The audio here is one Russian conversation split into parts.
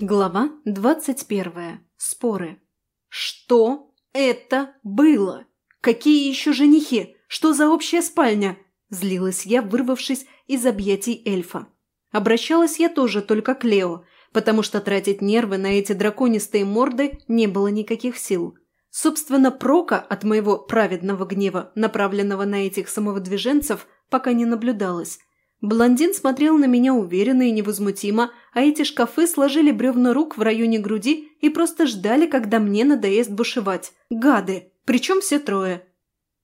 Глава двадцать первая. Споры. «Что это было? Какие еще женихи? Что за общая спальня?» Злилась я, вырвавшись из объятий эльфа. Обращалась я тоже только к Лео, потому что тратить нервы на эти драконистые морды не было никаких сил. Собственно, прока от моего праведного гнева, направленного на этих самовыдвиженцев, пока не наблюдалось. Блондин смотрел на меня уверенно и невозмутимо, а эти шкафы сложили бревна рук в районе груди и просто ждали, когда мне надоест бушевать. Гады! Причем все трое.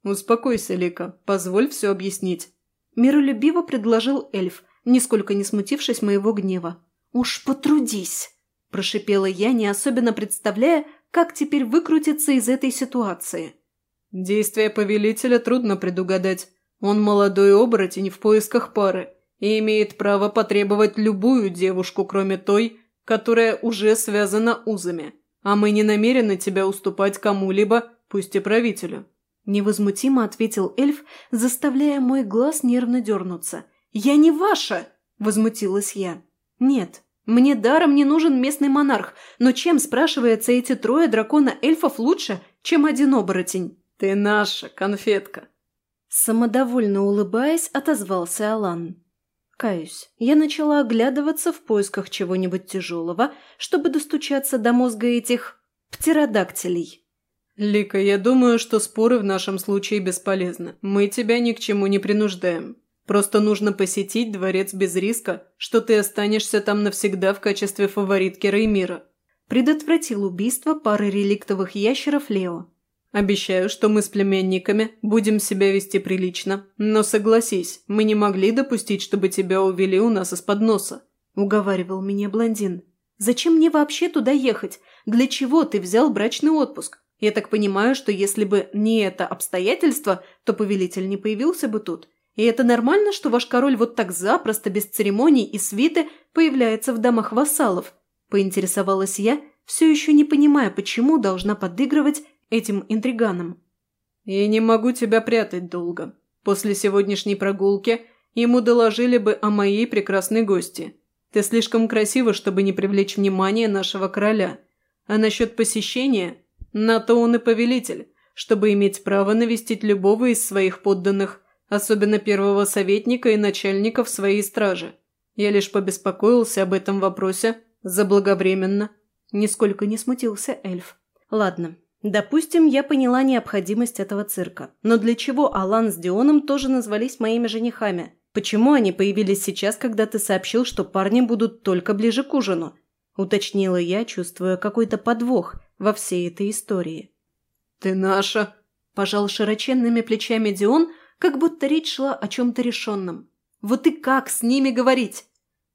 «Успокойся, Лика, позволь все объяснить», – миролюбиво предложил эльф, нисколько не смутившись моего гнева. «Уж потрудись!» – прошипела я, не особенно представляя, как теперь выкрутиться из этой ситуации. «Действия повелителя трудно предугадать. Он молодой оборотень в поисках пары и имеет право потребовать любую девушку, кроме той, которая уже связана узами. А мы не намерены тебя уступать кому-либо, пусть и правителю». Невозмутимо ответил эльф, заставляя мой глаз нервно дернуться. «Я не ваша!» – возмутилась я. «Нет, мне даром не нужен местный монарх, но чем, спрашивается, эти трое дракона-эльфов лучше, чем один оборотень?» «Ты наша, конфетка!» Самодовольно улыбаясь, отозвался Алан. Каюсь, я начала оглядываться в поисках чего-нибудь тяжелого, чтобы достучаться до мозга этих птеродактилей. «Лика, я думаю, что споры в нашем случае бесполезны. Мы тебя ни к чему не принуждаем. Просто нужно посетить дворец без риска, что ты останешься там навсегда в качестве фаворитки Реймира». Предотвратил убийство пары реликтовых ящеров Лео. «Обещаю, что мы с племянниками будем себя вести прилично. Но согласись, мы не могли допустить, чтобы тебя увели у нас из-под носа», – уговаривал меня блондин. «Зачем мне вообще туда ехать? Для чего ты взял брачный отпуск? Я так понимаю, что если бы не это обстоятельство, то повелитель не появился бы тут. И это нормально, что ваш король вот так запросто, без церемоний и свиты, появляется в домах вассалов?» – поинтересовалась я, все еще не понимая, почему должна подыгрывать этим интриганам. «Я не могу тебя прятать долго. После сегодняшней прогулки ему доложили бы о моей прекрасной гости. Ты слишком красива, чтобы не привлечь внимание нашего короля. А насчет посещения, на то он и повелитель, чтобы иметь право навестить любого из своих подданных, особенно первого советника и начальника в своей страже. Я лишь побеспокоился об этом вопросе заблаговременно». Нисколько не смутился эльф. «Ладно, допустим, я поняла необходимость этого цирка. Но для чего Алан с Дионом тоже назвались моими женихами? Почему они появились сейчас, когда ты сообщил, что парни будут только ближе к ужину?» Уточнила я, чувствуя какой-то подвох во всей этой истории. «Ты наша!» – пожал широченными плечами Дион, как будто речь шла о чем-то решенном. «Вот и как с ними говорить?»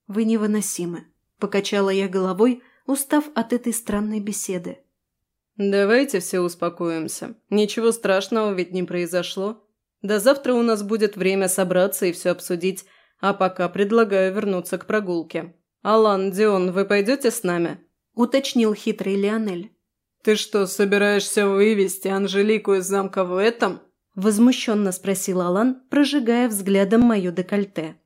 «Вы невыносимы», – покачала я головой, устав от этой странной беседы. «Давайте все успокоимся. Ничего страшного ведь не произошло. До завтра у нас будет время собраться и все обсудить, а пока предлагаю вернуться к прогулке. Алан, Дион, вы пойдете с нами?» – уточнил хитрый Лионель. «Ты что, собираешься вывести Анжелику из замка в этом?» – возмущенно спросил Алан, прожигая взглядом мое декольте.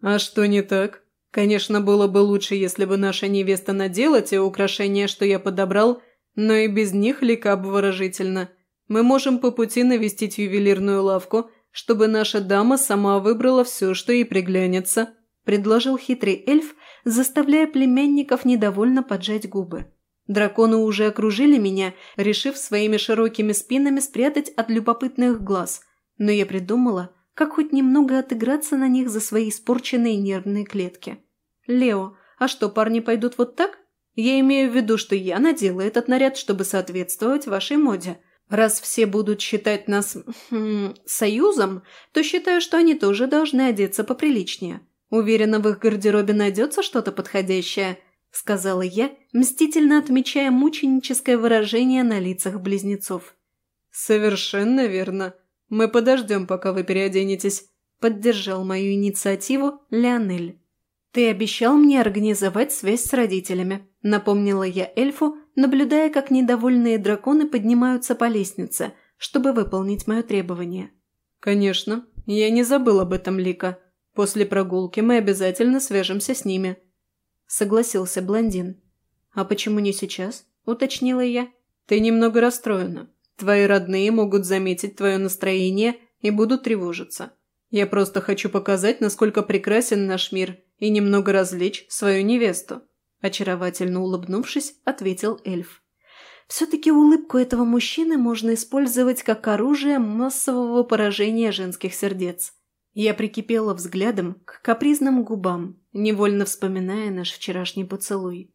«А что не так? Конечно, было бы лучше, если бы наша невеста надела те украшения, что я подобрал – но и без них лика обворожительно. Мы можем по пути навестить ювелирную лавку, чтобы наша дама сама выбрала все, что ей приглянется», – предложил хитрый эльф, заставляя племянников недовольно поджать губы. Драконы уже окружили меня, решив своими широкими спинами спрятать от любопытных глаз, но я придумала, как хоть немного отыграться на них за свои испорченные нервные клетки. «Лео, а что, парни пойдут вот так?» Я имею в виду, что я надела этот наряд, чтобы соответствовать вашей моде. Раз все будут считать нас хм, союзом, то считаю, что они тоже должны одеться поприличнее. Уверена, в их гардеробе найдется что-то подходящее», – сказала я, мстительно отмечая мученическое выражение на лицах близнецов. «Совершенно верно. Мы подождем, пока вы переоденетесь», – поддержал мою инициативу Леонель. «Ты обещал мне организовать связь с родителями», – напомнила я эльфу, наблюдая, как недовольные драконы поднимаются по лестнице, чтобы выполнить мое требование. «Конечно. Я не забыл об этом, Лика. После прогулки мы обязательно свяжемся с ними», – согласился блондин. «А почему не сейчас?» – уточнила я. «Ты немного расстроена. Твои родные могут заметить твое настроение и будут тревожиться. Я просто хочу показать, насколько прекрасен наш мир и немного развлечь свою невесту», – очаровательно улыбнувшись, ответил эльф. Все-таки улыбку этого мужчины можно использовать как оружие массового поражения женских сердец. Я прикипела взглядом к капризным губам, невольно вспоминая наш вчерашний поцелуй.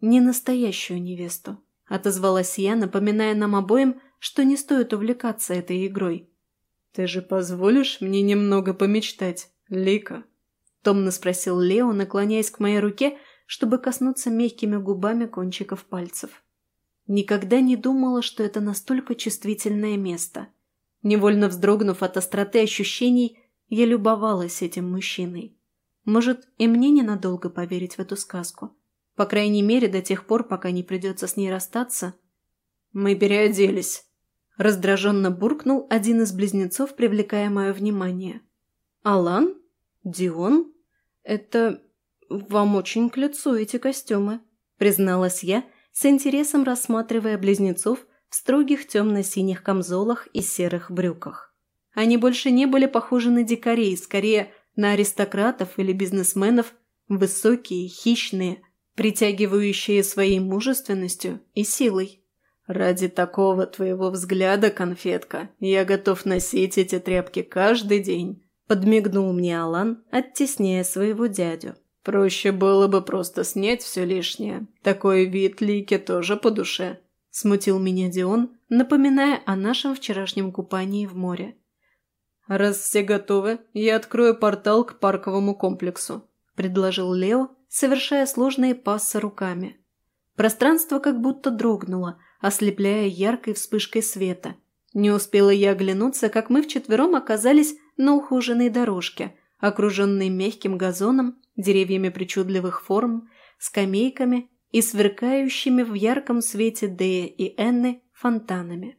«Не настоящую невесту», — отозвалась я, напоминая нам обоим, что не стоит увлекаться этой игрой. «Ты же позволишь мне немного помечтать, Лика?» — томно спросил Лео, наклоняясь к моей руке, чтобы коснуться мягкими губами кончиков пальцев. Никогда не думала, что это настолько чувствительное место. Невольно вздрогнув от остроты ощущений, я любовалась этим мужчиной. Может, и мне ненадолго поверить в эту сказку. По крайней мере, до тех пор, пока не придется с ней расстаться. «Мы переоделись», – раздраженно буркнул один из близнецов, привлекая мое внимание. «Алан? Дион? Это вам очень к лицу эти костюмы», – призналась я – с интересом рассматривая близнецов в строгих темно-синих камзолах и серых брюках. Они больше не были похожи на дикарей, скорее на аристократов или бизнесменов, высокие, хищные, притягивающие своей мужественностью и силой. «Ради такого твоего взгляда, конфетка, я готов носить эти тряпки каждый день», подмигнул мне Алан, оттесняя своего дядю. Проще было бы просто снять все лишнее. Такой вид Лике тоже по душе. Смутил меня Дион, напоминая о нашем вчерашнем купании в море. «Раз все готовы, я открою портал к парковому комплексу», – предложил Лео, совершая сложные пассы руками. Пространство как будто дрогнуло, ослепляя яркой вспышкой света. Не успела я оглянуться, как мы вчетвером оказались на ухоженной дорожке, окруженной мягким газоном деревьями причудливых форм, скамейками и сверкающими в ярком свете Дея и Энны фонтанами.